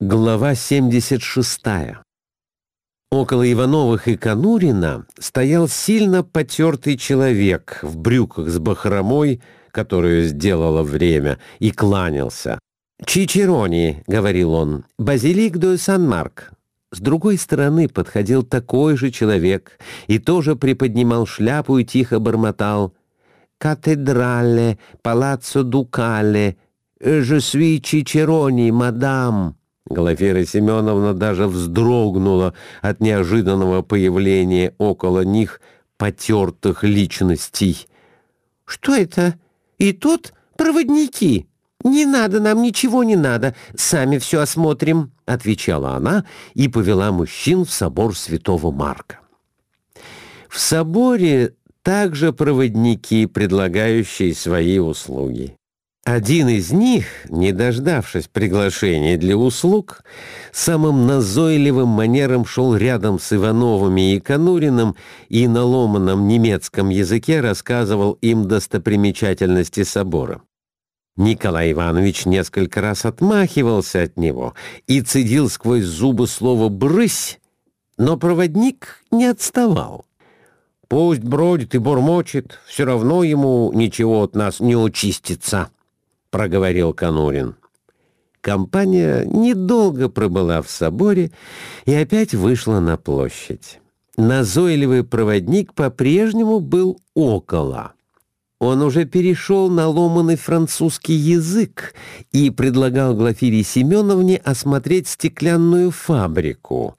Глава 76. Около Ивановых и Конурина стоял сильно потертый человек в брюках с бахромой, которую сделало время, и кланялся. «Чичерони», — говорил он, — «базилик де Сан-Марк». С другой стороны подходил такой же человек и тоже приподнимал шляпу и тихо бормотал «Катедрале, палаццо дукале, je suis Чичерони, мадам». Глафира Семеновна даже вздрогнула от неожиданного появления около них потертых личностей. «Что это? И тут проводники? Не надо, нам ничего не надо, сами все осмотрим», — отвечала она и повела мужчин в собор святого Марка. В соборе также проводники, предлагающие свои услуги. Один из них, не дождавшись приглашения для услуг, самым назойливым манером шел рядом с Ивановыми и Конуриным и на ломаном немецком языке рассказывал им достопримечательности собора. Николай Иванович несколько раз отмахивался от него и цедил сквозь зубы слово «брысь», но проводник не отставал. «Пусть бродит и бормочет, все равно ему ничего от нас не учистится». — проговорил Конурин. Компания недолго пробыла в соборе и опять вышла на площадь. Назойливый проводник по-прежнему был около. Он уже перешел на ломанный французский язык и предлагал Глафире Семеновне осмотреть стеклянную фабрику.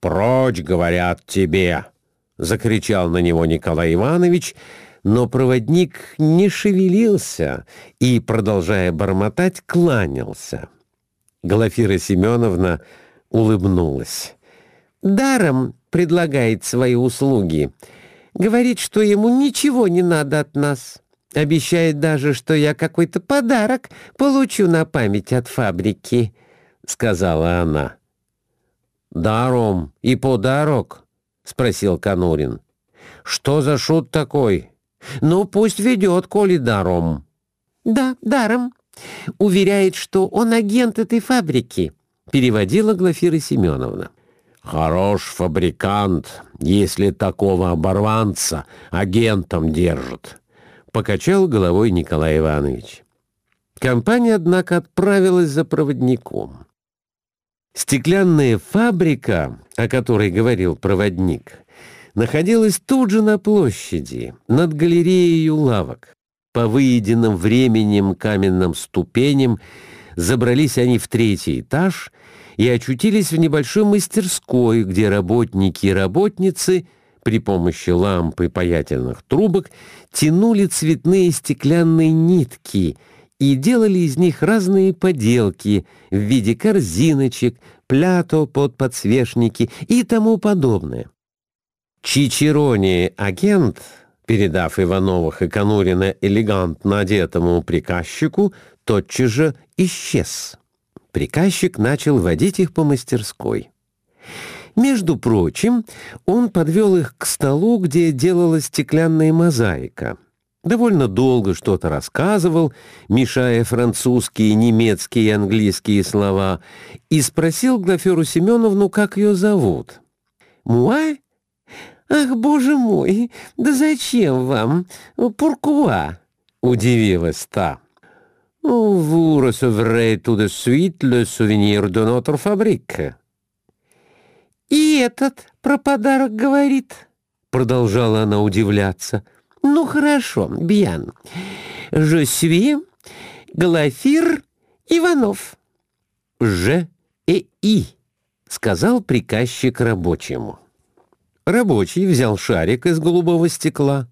«Прочь, говорят тебе!» — закричал на него Николай Иванович — но проводник не шевелился и, продолжая бормотать, кланялся. Глафира Семеновна улыбнулась. «Даром предлагает свои услуги. Говорит, что ему ничего не надо от нас. Обещает даже, что я какой-то подарок получу на память от фабрики», — сказала она. «Даром и подарок?» — спросил Конурин. «Что за шут такой?» Ну, пусть ведет, коли даром. Да, даром. Уверяет, что он агент этой фабрики, переводила Глафира Семеновна. Хорош фабрикант, если такого оборванца агентом держит, покачал головой Николай Иванович. Компания, однако, отправилась за проводником. Стеклянная фабрика, о которой говорил проводник, находилась тут же на площади, над галереей лавок. По выеденным временем каменным ступеням забрались они в третий этаж и очутились в небольшой мастерской, где работники и работницы при помощи ламп и паятельных трубок тянули цветные стеклянные нитки и делали из них разные поделки в виде корзиночек, плято под подсвечники и тому подобное. Чичерони агент, передав Ивановых и Конурина элегантно одетому приказчику, тотчас же исчез. Приказчик начал водить их по мастерской. Между прочим, он подвел их к столу, где делалась стеклянная мозаика. Довольно долго что-то рассказывал, мешая французские, немецкие и английские слова, и спросил Глаферу Семеновну, как ее зовут. «Муай?» «Ах, боже мой, да зачем вам? Пуркуа?» — удивилась та. «Vous recevrez tout de suite le souvenir de notre fabrique». «И этот про подарок говорит», — продолжала она удивляться. «Ну, хорошо, Бьян. Je suis Глафир Иванов». «Ж и И», — сказал приказчик рабочему. Рабочий взял шарик из голубого стекла,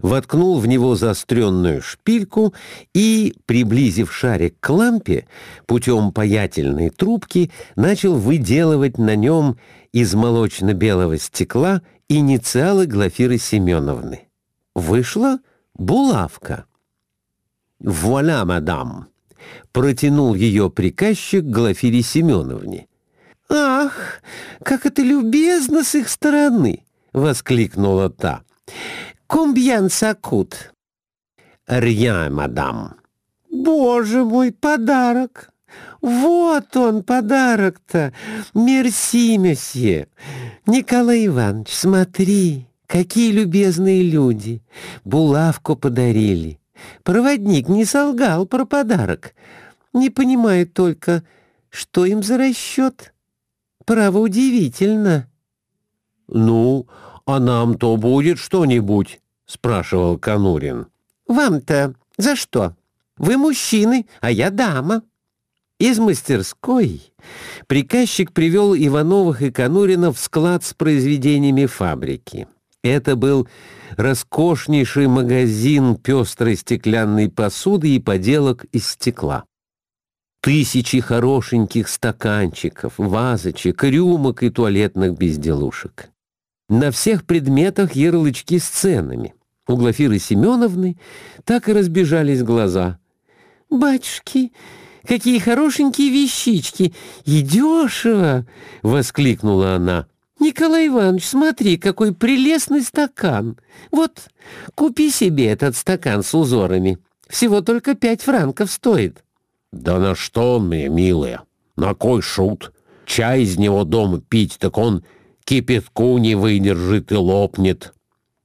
воткнул в него заостренную шпильку и, приблизив шарик к лампе, путем паятельной трубки начал выделывать на нем из молочно-белого стекла инициалы Глафиры Семеновны. Вышла булавка. «Вуаля, мадам!» — протянул ее приказчик Глафире Семеновне. «Ах, как это любезно с их стороны!» — воскликнула та. «Комбьян сакут?» «Рья, мадам». «Боже мой, подарок! Вот он, подарок-то! Мерси, месье! Николай Иванович, смотри, какие любезные люди! Булавку подарили. Проводник не солгал про подарок. Не понимаю только, что им за расчет. Право удивительно. «Ну, а нам-то будет что-нибудь?» — спрашивал Конурин. «Вам-то за что? Вы мужчины, а я дама». Из мастерской приказчик привел Ивановых и Конурина в склад с произведениями фабрики. Это был роскошнейший магазин пестрой стеклянной посуды и поделок из стекла. Тысячи хорошеньких стаканчиков, вазочек, рюмок и туалетных безделушек. На всех предметах ярлычки с ценами. У Глафиры Семеновны так и разбежались глаза. «Батюшки, Какие хорошенькие вещички! И дешево!» — воскликнула она. «Николай Иванович, смотри, какой прелестный стакан! Вот, купи себе этот стакан с узорами. Всего только пять франков стоит». «Да на что он мне, милая? На кой шут? Чай из него дома пить, так он кипятку не выдержит и лопнет».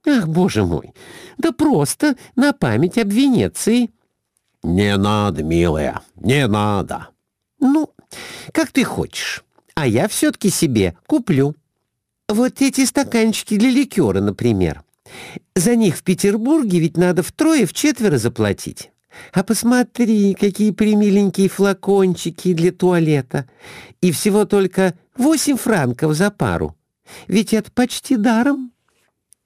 «Ах, боже мой! Да просто на память об Венеции!» «Не надо, милая, не надо». «Ну, как ты хочешь. А я все-таки себе куплю. Вот эти стаканчики для ликера, например. За них в Петербурге ведь надо втрое-вчетверо заплатить. А посмотри, какие примиленькие флакончики для туалета. И всего только восемь франков за пару. Ведь это почти даром».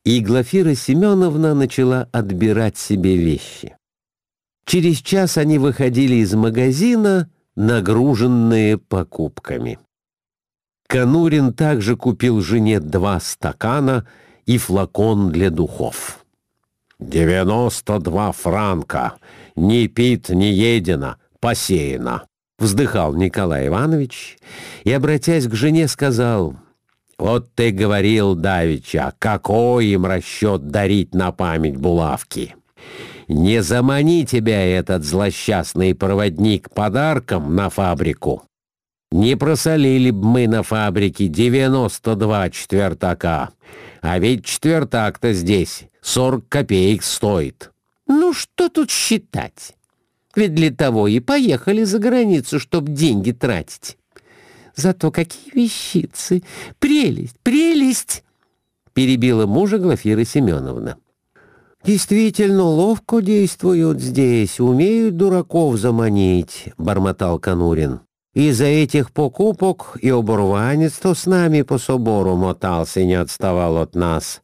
И Глафира Семеновна начала отбирать себе вещи. Через час они выходили из магазина, нагруженные покупками. Конурин также купил жене два стакана и флакон для духов. «Девяносто два франка! Ни пит, ни едено, посеяно!» Вздыхал Николай Иванович и, обратясь к жене, сказал, «Вот ты говорил, Давича, какой им расчет дарить на память булавки!» Не замани тебя этот злосчастный проводник подарком на фабрику. Не просолили б мы на фабрике 92 четвертака, а ведь четвертак-то здесь 40 копеек стоит. Ну что тут считать? Ведь для того и поехали за границу, чтоб деньги тратить. Зато какие вещицы! Прелесть, прелесть! Перебила мужа Глафира Семеновна. «Действительно ловко действуют здесь, умеют дураков заманить», — бормотал Конурин. «Из-за этих покупок и оборванец то с нами по собору мотался не отставал от нас.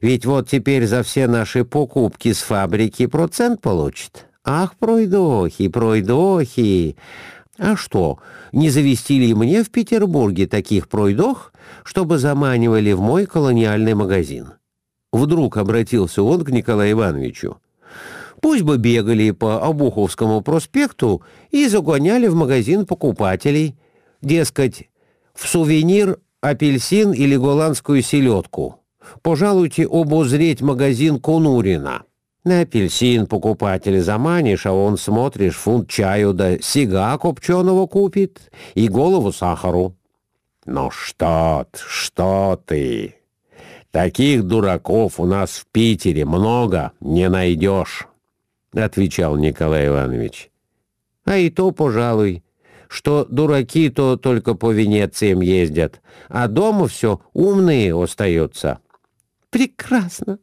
Ведь вот теперь за все наши покупки с фабрики процент получит. Ах, пройдохи, пройдохи! А что, не завести ли мне в Петербурге таких пройдох, чтобы заманивали в мой колониальный магазин?» Вдруг обратился он к Николаю Ивановичу. Пусть бы бегали по Обуховскому проспекту и загоняли в магазин покупателей. Дескать, в сувенир апельсин или голландскую селедку. Пожалуйте обозреть магазин Конурина. На апельсин покупателя заманишь, а он, смотришь, фунт чаю да сига копченого купит и голову сахару. «Ну что ты, что ты!» Таких дураков у нас в Питере много не найдешь, — отвечал Николай Иванович. А и то, пожалуй, что дураки то только по Венециям ездят, а дома все умные остаются. — Прекрасно,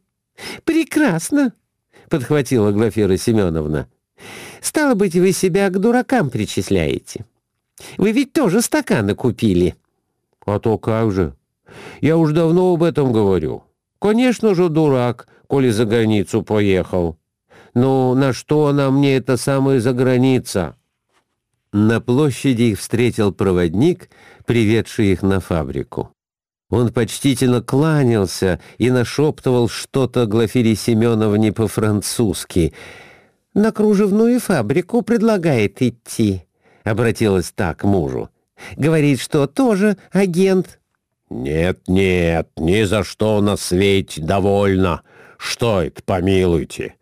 прекрасно, — подхватила Глафира Семеновна. — Стало быть, вы себя к дуракам причисляете. Вы ведь тоже стаканы купили. — А то как же, я уж давно об этом говорю. Конечно же, дурак, коли за границу поехал. Ну, на что она мне это самое за граница?» На площади их встретил проводник, приведший их на фабрику. Он почтительно кланялся и нашептывал что-то Глафире Семеновне по-французски. «На кружевную фабрику предлагает идти», — обратилась так мужу. «Говорит, что тоже агент «Нет, нет, ни за что на свете довольно. Что это, помилуйте?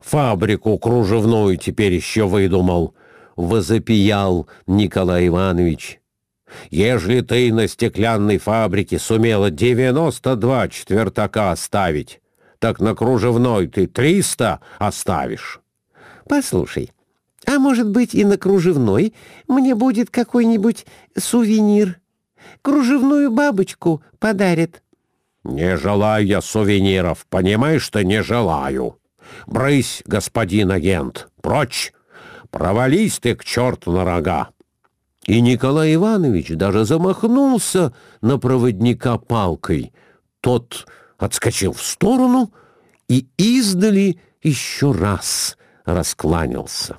Фабрику кружевную теперь еще выдумал. — возопиял Николай Иванович. «Ежели ты на стеклянной фабрике сумела 92 четвертака оставить, так на кружевной ты 300 оставишь». «Послушай, а может быть и на кружевной мне будет какой-нибудь сувенир? Кружевную бабочку подарят». «Не желаю я сувениров, понимаешь ты, не желаю. Брысь, господин агент, прочь! Провались ты к черту на рога!» И Николай Иванович даже замахнулся на проводника палкой. Тот отскочил в сторону и издали еще раз раскланялся.